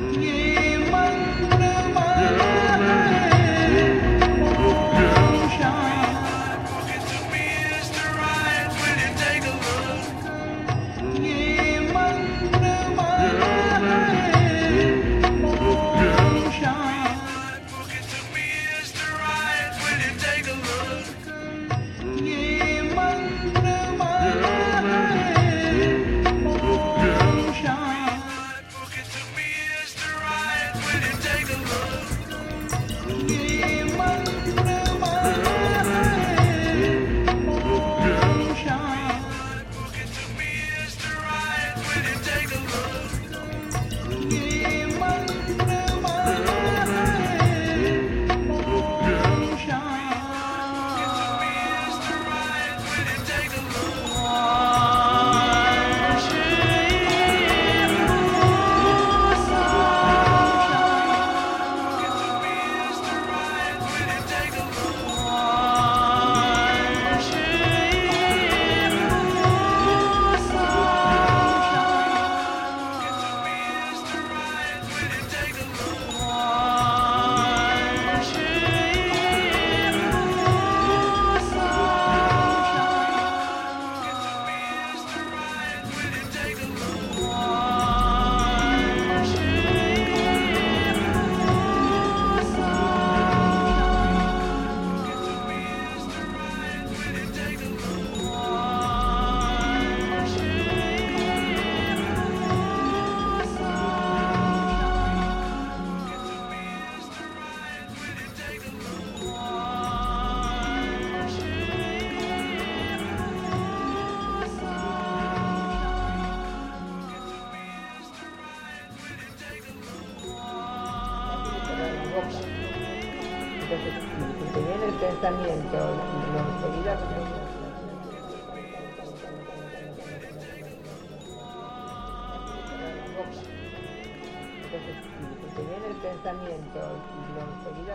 Yeah. Entonces, si te viene el pensamiento, enseguida Entonces, si te viene el pensamiento, enseguida